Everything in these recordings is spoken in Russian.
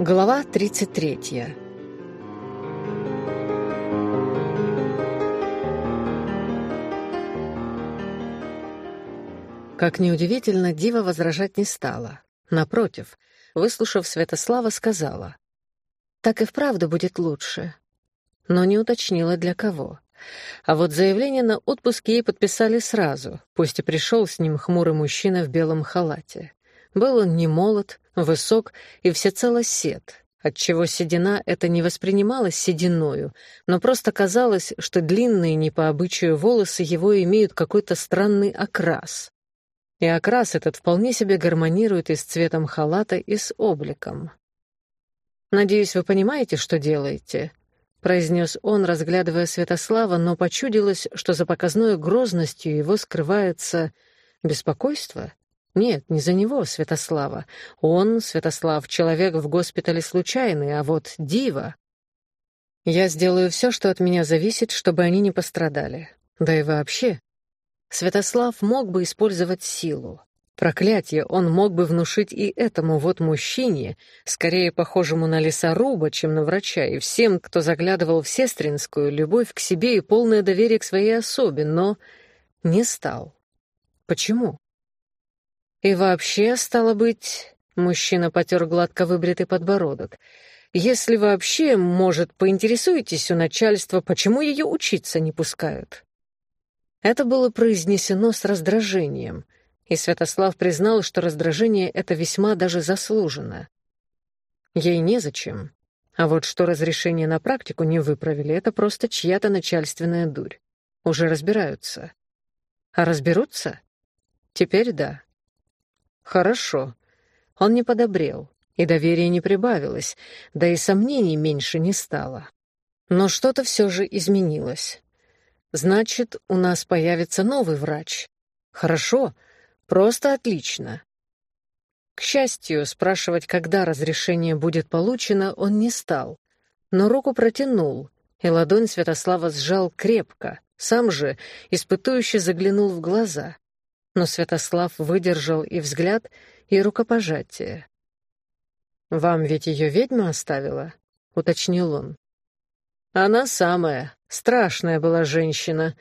Глава 33 Как неудивительно, Дива возражать не стала. Напротив, выслушав Святослава, сказала. «Так и вправду будет лучше». Но не уточнила, для кого. А вот заявление на отпуск ей подписали сразу, пусть и пришел с ним хмурый мужчина в белом халате. Был он не молод, высок и всецело сед, отчего седина это не воспринималась сединою, но просто казалось, что длинные не по обычаю волосы его имеют какой-то странный окрас и окрас этот вполне себе гармонирует и с цветом халата, и с обликом. «Надеюсь, вы понимаете, что делаете?» — произнес он, разглядывая Святослава, но почудилось, что за показной грозностью его скрывается беспокойство. Нет, не за него, Святослава. Он, Святослав, человек в госпитале случайный, а вот дива. Я сделаю все, что от меня зависит, чтобы они не пострадали. Да и вообще, Святослав мог бы использовать силу. Проклятие он мог бы внушить и этому вот мужчине, скорее похожему на лесоруба, чем на врача, и всем, кто заглядывал в сестринскую, любовь к себе и полное доверие к своей особе, но не стал. Почему? И вообще, стало быть, мужчина потер гладко выбритый подбородок, если вообще, может, поинтересуетесь у начальства, почему ее учиться не пускают? Это было произнесено с раздражением, и Святослав признал, что раздражение это весьма даже заслужено. Ей незачем. А вот что разрешение на практику не выправили, это просто чья-то начальственная дурь. Уже разбираются. А разберутся? Теперь да. Хорошо. Он не подобрел, и доверия не прибавилось, да и сомнений меньше не стало. Но что-то все же изменилось. Значит, у нас появится новый врач. Хорошо, просто отлично. К счастью, спрашивать, когда разрешение будет получено, он не стал, но руку протянул, и ладонь Святослава сжал крепко, сам же испытующе заглянул в глаза. Но Святослав выдержал и взгляд, и рукопожатие. «Вам ведь ее ведьма оставила?» — уточнил он. «Она самая», Страшная была женщина.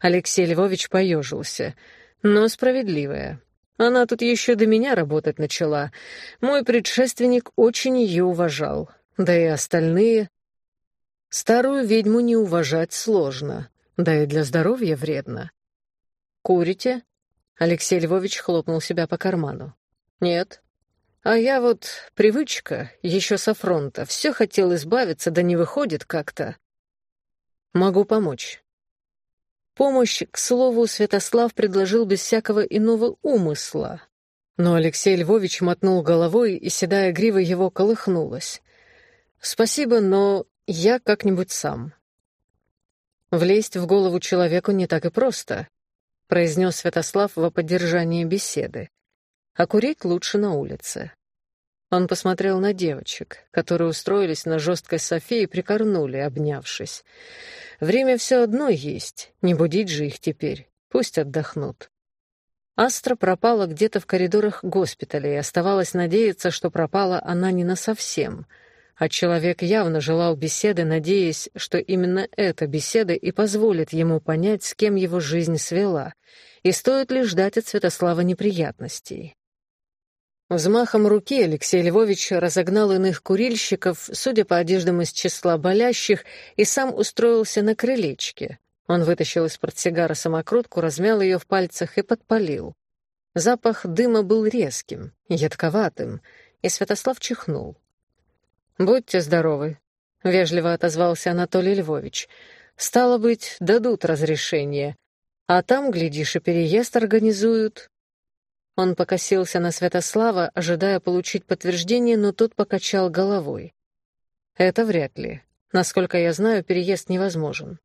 Алексей Львович поежился. Но справедливая. Она тут еще до меня работать начала. Мой предшественник очень ее уважал. Да и остальные. Старую ведьму не уважать сложно. Да и для здоровья вредно. «Курите?» Алексей Львович хлопнул себя по карману. «Нет. А я вот привычка, еще со фронта, все хотел избавиться, да не выходит как-то. Могу помочь. Помощь, к слову, Святослав предложил без всякого иного умысла. Но Алексей Львович мотнул головой, и седая грива его колыхнулась. «Спасибо, но я как-нибудь сам». «Влезть в голову человеку не так и просто», — произнес Святослав во поддержание беседы. «А курить лучше на улице». Он посмотрел на девочек, которые устроились на жесткой софе и прикорнули, обнявшись. Время все одно есть, не будить же их теперь, пусть отдохнут. Астра пропала где-то в коридорах госпиталя, и оставалось надеяться, что пропала она не насовсем, а человек явно желал беседы, надеясь, что именно эта беседа и позволит ему понять, с кем его жизнь свела, и стоит ли ждать от Святослава неприятностей. Взмахом руки Алексей Львович разогнал иных курильщиков, судя по одеждам из числа болящих, и сам устроился на крылечке. Он вытащил из портсигара самокрутку, размял ее в пальцах и подпалил. Запах дыма был резким, едковатым, и Святослав чихнул. «Будьте здоровы», — вежливо отозвался Анатолий Львович. «Стало быть, дадут разрешение. А там, глядишь, и переезд организуют. Он покосился на Святослава, ожидая получить подтверждение, но тот покачал головой. «Это вряд ли. Насколько я знаю, переезд невозможен».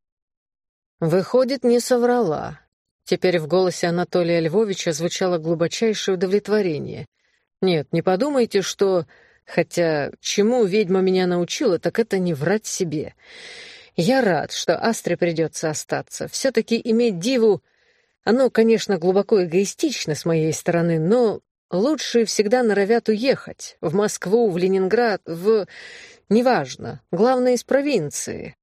«Выходит, не соврала». Теперь в голосе Анатолия Львовича звучало глубочайшее удовлетворение. «Нет, не подумайте, что...» Хотя чему ведьма меня научила, так это не врать себе. Я рад, что Астре придется остаться. Все-таки иметь диву Оно, конечно, глубоко эгоистично с моей стороны, но лучшие всегда норовят уехать. В Москву, в Ленинград, в... Неважно. Главное, из провинции.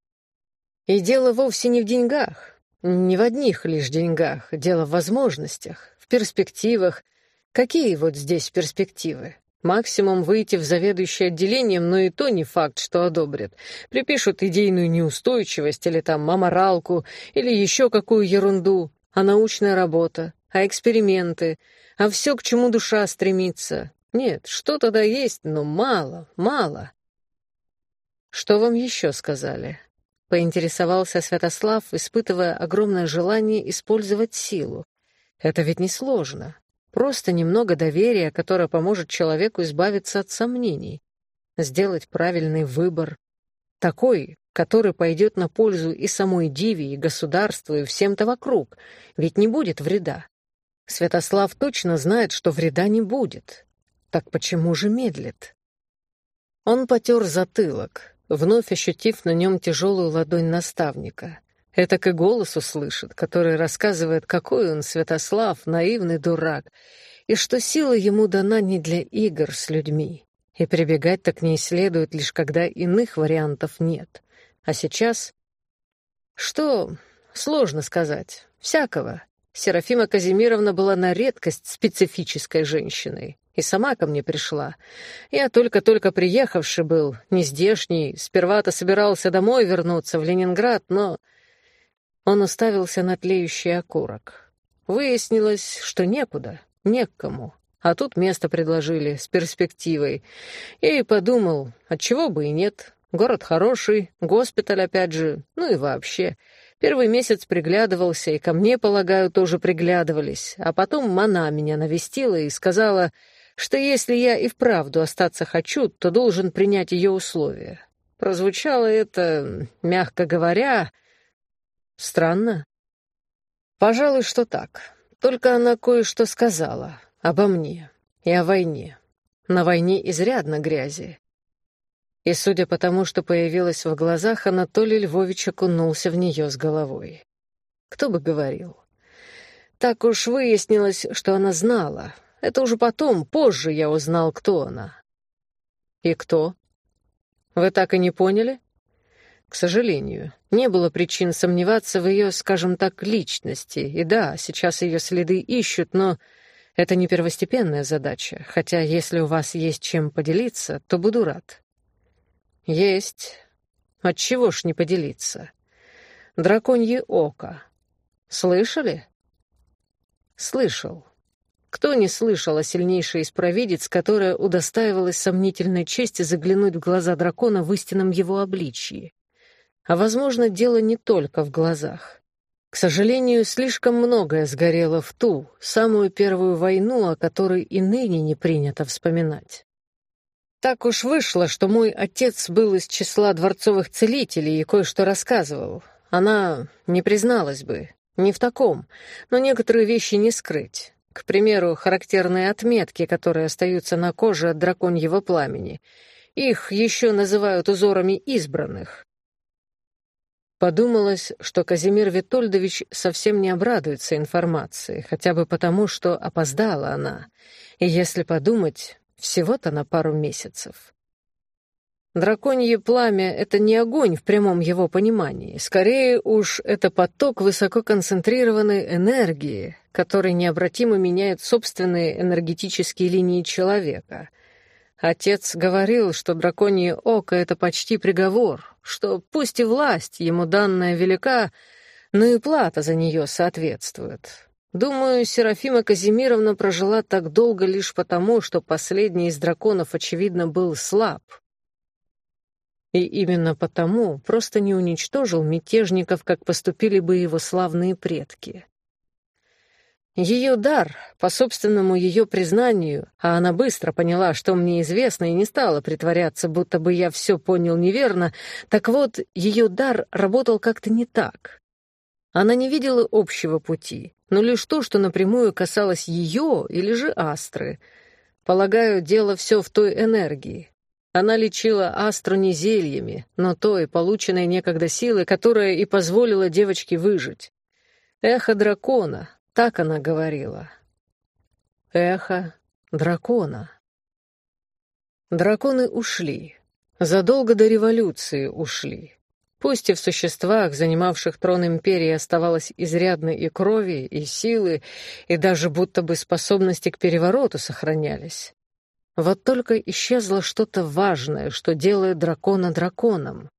И дело вовсе не в деньгах. Не в одних лишь деньгах. Дело в возможностях, в перспективах. Какие вот здесь перспективы? Максимум выйти в заведующее отделением, но и то не факт, что одобрят. Припишут идейную неустойчивость или там аморалку, или еще какую ерунду. А научная работа, а эксперименты, а все, к чему душа стремится. Нет, что тогда есть, но мало, мало. Что вам еще сказали? Поинтересовался Святослав, испытывая огромное желание использовать силу. Это ведь несложно. Просто немного доверия, которое поможет человеку избавиться от сомнений, сделать правильный выбор, такой, который пойдет на пользу и самой Диве, и государству, и всем-то вокруг, ведь не будет вреда. Святослав точно знает, что вреда не будет. Так почему же медлит? Он потер затылок, вновь ощутив на нем тяжелую ладонь наставника. Этак и голос услышит, который рассказывает, какой он, Святослав, наивный дурак, и что сила ему дана не для игр с людьми, и прибегать-то к ней следует лишь когда иных вариантов нет. А сейчас... Что? Сложно сказать. Всякого. Серафима Казимировна была на редкость специфической женщиной. И сама ко мне пришла. Я только-только приехавший был, не здешний. Сперва-то собирался домой вернуться, в Ленинград, но он уставился на тлеющий окурок. Выяснилось, что некуда, не к кому. А тут место предложили с перспективой. И подумал, отчего бы и нет. Город хороший, госпиталь опять же, ну и вообще. Первый месяц приглядывался, и ко мне, полагаю, тоже приглядывались. А потом Мана меня навестила и сказала, что если я и вправду остаться хочу, то должен принять ее условия. Прозвучало это, мягко говоря, Странно? Пожалуй, что так. Только она кое-что сказала обо мне и о войне. На войне изрядно грязи. И, судя по тому, что появилось в глазах, Анатолий Львович окунулся в нее с головой. Кто бы говорил. Так уж выяснилось, что она знала. Это уже потом, позже я узнал, кто она. И кто? Вы так и не поняли? К сожалению, не было причин сомневаться в ее, скажем так, личности. И да, сейчас ее следы ищут, но это не первостепенная задача, хотя если у вас есть чем поделиться, то буду рад. Есть. Отчего ж не поделиться? Драконье око. Слышали? Слышал. Кто не слышал о сильнейшей из провидец, которая удостаивалась сомнительной чести заглянуть в глаза дракона в истинном его обличии? А, возможно, дело не только в глазах. К сожалению, слишком многое сгорело в ту, самую первую войну, о которой и ныне не принято вспоминать. Так уж вышло, что мой отец был из числа дворцовых целителей и кое-что рассказывал. Она не призналась бы, не в таком, но некоторые вещи не скрыть. К примеру, характерные отметки, которые остаются на коже от драконьего пламени. Их еще называют узорами избранных. Подумалось, что Казимир Витольдович совсем не обрадуется информации, хотя бы потому, что опоздала она, и, если подумать, всего-то на пару месяцев. Драконье пламя — это не огонь в прямом его понимании. Скорее уж, это поток высококонцентрированной энергии, который необратимо меняет собственные энергетические линии человека — Отец говорил, что драконье око — это почти приговор, что пусть и власть ему данная велика, но и плата за нее соответствует. Думаю, Серафима Казимировна прожила так долго лишь потому, что последний из драконов, очевидно, был слаб. И именно потому просто не уничтожил мятежников, как поступили бы его славные предки. Ее дар, по собственному ее признанию, а она быстро поняла, что мне известно, и не стала притворяться, будто бы я все понял неверно, так вот, ее дар работал как-то не так. Она не видела общего пути, но лишь то, что напрямую касалось ее или же Астры. Полагаю, дело все в той энергии. Она лечила Астру не зельями, но той, полученной некогда силой, которая и позволила девочке выжить. Эхо дракона, Так она говорила. Эхо дракона. Драконы ушли. Задолго до революции ушли. Пусть и в существах, занимавших трон империи, оставалось изрядно и крови, и силы, и даже будто бы способности к перевороту сохранялись. Вот только исчезло что-то важное, что делает дракона драконом.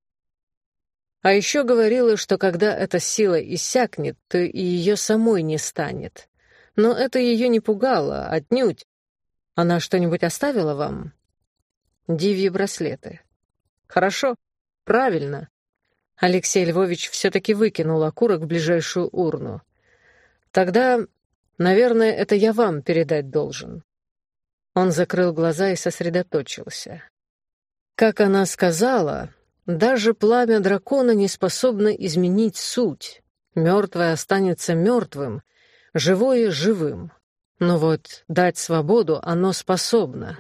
А еще говорила, что когда эта сила иссякнет, то и ее самой не станет. Но это ее не пугало, отнюдь. Она что-нибудь оставила вам? Дивьи браслеты. Хорошо, правильно. Алексей Львович все-таки выкинул окурок в ближайшую урну. Тогда, наверное, это я вам передать должен. Он закрыл глаза и сосредоточился. Как она сказала, даже пламя дракона не способно изменить суть. Мертвое останется мертвым, живое — живым. Но вот дать свободу оно способно.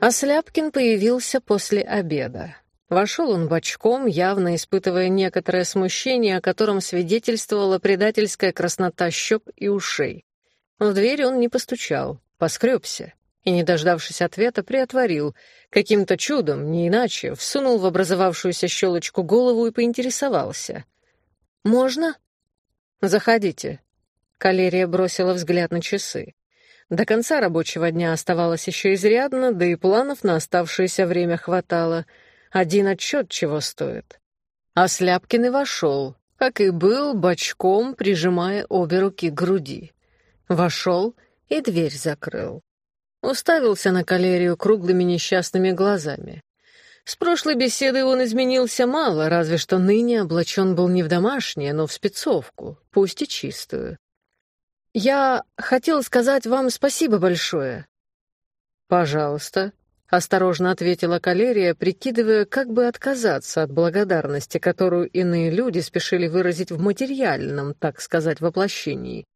А Сляпкин появился после обеда. Вошел он бочком, явно испытывая некоторое смущение, о котором свидетельствовала предательская краснота щек и ушей. В дверь он не постучал, поскребся и, не дождавшись ответа, приотворил. Каким-то чудом, не иначе, всунул в образовавшуюся щелочку голову и поинтересовался. «Можно?» «Заходите». Калерия бросила взгляд на часы. До конца рабочего дня оставалось еще изрядно, да и планов на оставшееся время хватало — один отчет чего стоит. А Сляпкин и вошел, как и был, бочком, прижимая обе руки к груди. Вошел и дверь закрыл. Уставился на калерию круглыми несчастными глазами. С прошлой беседы он изменился мало, разве что ныне облачен был не в домашнее, но в спецовку, пусть и чистую. «Я хотел сказать вам спасибо большое». «Пожалуйста», — осторожно ответила Калерия, прикидывая, как бы отказаться от благодарности, которую иные люди спешили выразить в материальном, так сказать, воплощении.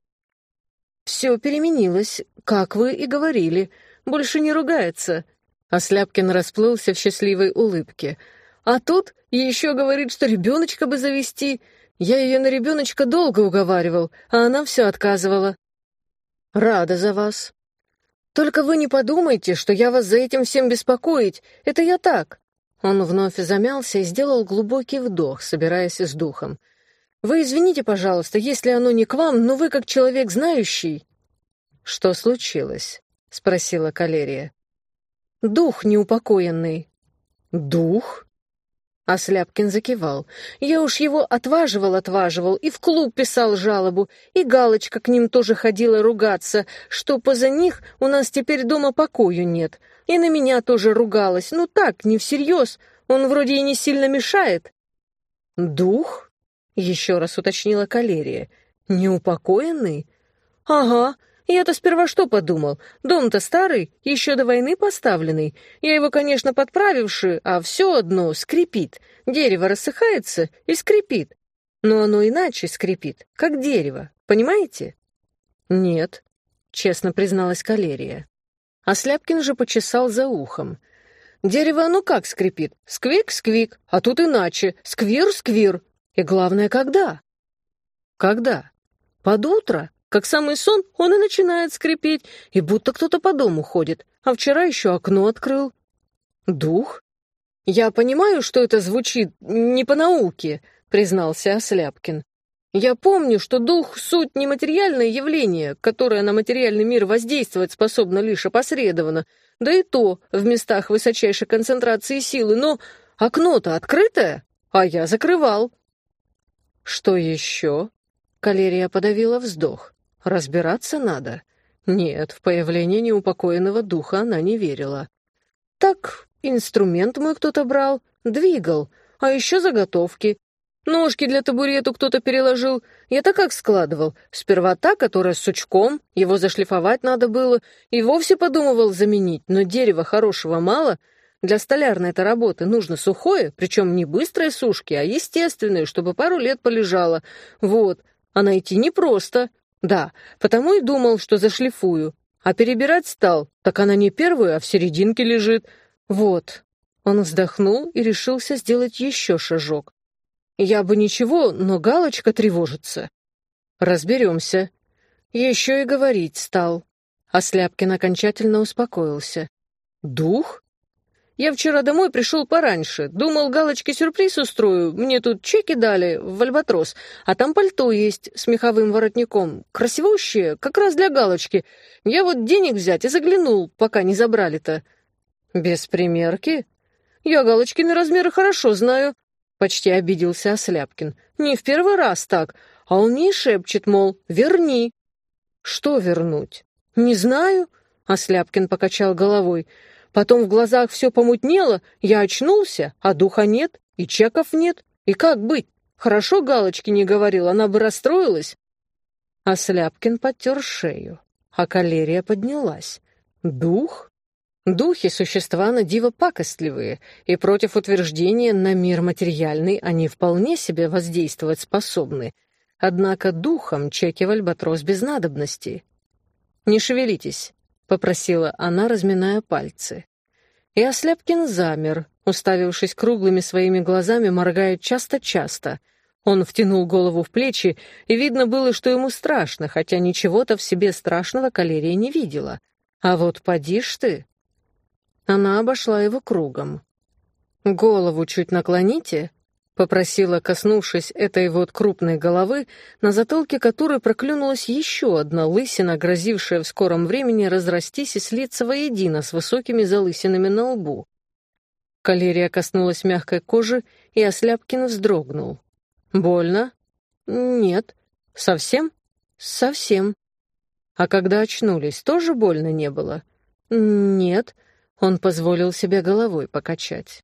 «Все переменилось, как вы и говорили. Больше не ругается». А Сляпкин расплылся в счастливой улыбке. «А тут еще говорит, что ребеночка бы завести. Я ее на ребеночка долго уговаривал, а она все отказывала». «Рада за вас», только вы не подумайте, что я вас за этим всем беспокоить. Это я так». Он вновь замялся и сделал глубокий вдох, собираясь с духом. «Вы извините, пожалуйста, если оно не к вам, но вы как человек знающий...» «Что случилось?» — спросила Калерия. «Дух неупокоенный». «Дух?» А Сляпкин закивал. Я уж его отваживал-отваживал, и в клуб писал жалобу, и Галочка к ним тоже ходила ругаться, что поза них у нас теперь дома покою нет. И на меня тоже ругалась, ну так, не всерьез, он вроде и не сильно мешает. «Дух?» — еще раз уточнила Калерия. «Неупокоенный?» «Ага, я-то сперва что подумал? Дом-то старый, еще до войны поставленный. Я его, конечно, подправивши, а все одно скрипит. Дерево рассыхается и скрипит. Но оно иначе скрипит, как дерево, понимаете? Нет, честно призналась Калерия. А Сляпкин же почесал за ухом. Дерево оно как скрипит? Сквик-сквик, а тут иначе. Сквир-сквир. И главное, когда? Когда? Под утро? Как самый сон, он и начинает скрипеть, и будто кто-то по дому ходит, а вчера еще окно открыл. Дух? Я понимаю, что это звучит не по науке, признался Осляпкин. Я помню, что дух — суть нематериальное явление, которое на материальный мир воздействовать способно лишь опосредованно, да и то в местах высочайшей концентрации силы, но окно-то открытое, а я закрывал. Что еще? Калерия подавила вздох. Разбираться надо. Нет, в появление неупокоенного духа она не верила. Так, инструмент мой кто-то брал, двигал, а еще заготовки. Ножки для табурету кто-то переложил. Я-то как складывал? Сперва та, которая с сучком, его зашлифовать надо было, и вовсе подумывал заменить, но дерева хорошего мало. Для столярной этой работы нужно сухое, причем не быстрой сушки, а естественное, чтобы пару лет полежало. Вот, а найти непросто. Да, потому и думал, что зашлифую. А перебирать стал, так она не первую, а в серединке лежит. Вот. Он вздохнул и решился сделать еще шажок. «Я бы ничего, но галочка тревожится». «Разберемся». Еще и говорить стал. А Сляпкин окончательно успокоился. «Дух?» «Я вчера домой пришел пораньше. Думал, галочки сюрприз устрою. Мне тут чеки дали в Альбатрос, а там пальто есть с меховым воротником. Красивущее, как раз для галочки. Я вот денег взять и заглянул, пока не забрали-то». «Без примерки?» Я Галочкины размеры хорошо знаю», — почти обиделся Осляпкин. «Не в первый раз так, а он мне шепчет, мол, верни». «Что вернуть?» «Не знаю», — Осляпкин покачал головой. «Потом в глазах все помутнело, я очнулся, а духа нет, и чеков нет. И как быть? Хорошо Галочки не говорил, она бы расстроилась». Осляпкин подтер шею, а калерия поднялась. «Дух? Духи — существа на диво пакостливые, и против утверждения на мир материальный они вполне себе воздействовать способны. Однако духом чеки в альбатрос без надобности. «Не шевелитесь», — попросила она, разминая пальцы. И Осляпкин замер, уставившись круглыми своими глазами, моргая часто-часто. Он втянул голову в плечи, и видно было, что ему страшно, хотя ничего-то в себе страшного калерия не видела. А вот поди ж ты, она обошла его кругом. «Голову чуть наклоните», — попросила, коснувшись этой вот крупной головы, на затылке которой проклюнулась еще одна лысина, грозившая в скором времени разрастись и слиться воедино с высокими залысинами на лбу. Калерия коснулась мягкой кожи, и Осляпкин вздрогнул. «Больно?» «Нет». «Совсем?» «Совсем». «А когда очнулись, тоже больно не было?» «Нет». Он позволил себе головой покачать.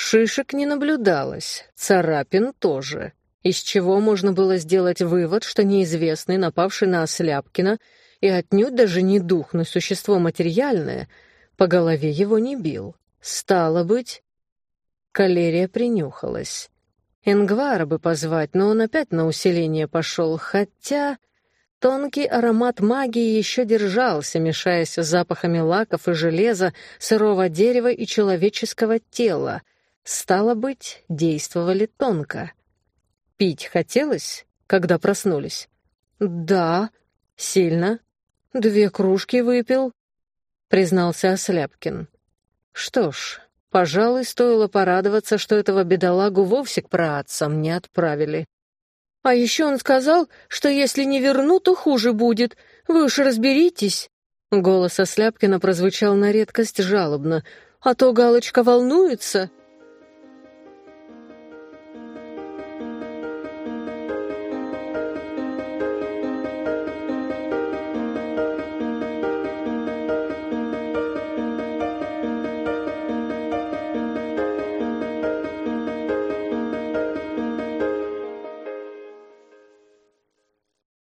Шишек не наблюдалось, царапин тоже, из чего можно было сделать вывод, что неизвестный, напавший на Осляпкина, и отнюдь даже не дух, но существо материальное, по голове его не бил. Стало быть... Калерия принюхалась. Ингвара бы позвать, но он опять на усиление пошел, хотя... Тонкий аромат магии еще держался, мешаясь с запахами лаков и железа, сырого дерева и человеческого тела. Стало быть, действовали тонко. Пить хотелось, когда проснулись? Да, сильно. Две кружки выпил, признался Осляпкин. Что ж, пожалуй, стоило порадоваться, что этого бедолагу вовсе к праотцам не отправили. А еще он сказал, что если не верну, то хуже будет. Вы уж разберитесь». Голос Осляпкина прозвучал на редкость жалобно. «А то Галочка волнуется».